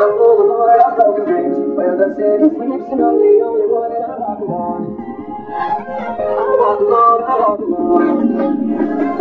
the golden boy I'm the only alone. I walk alone.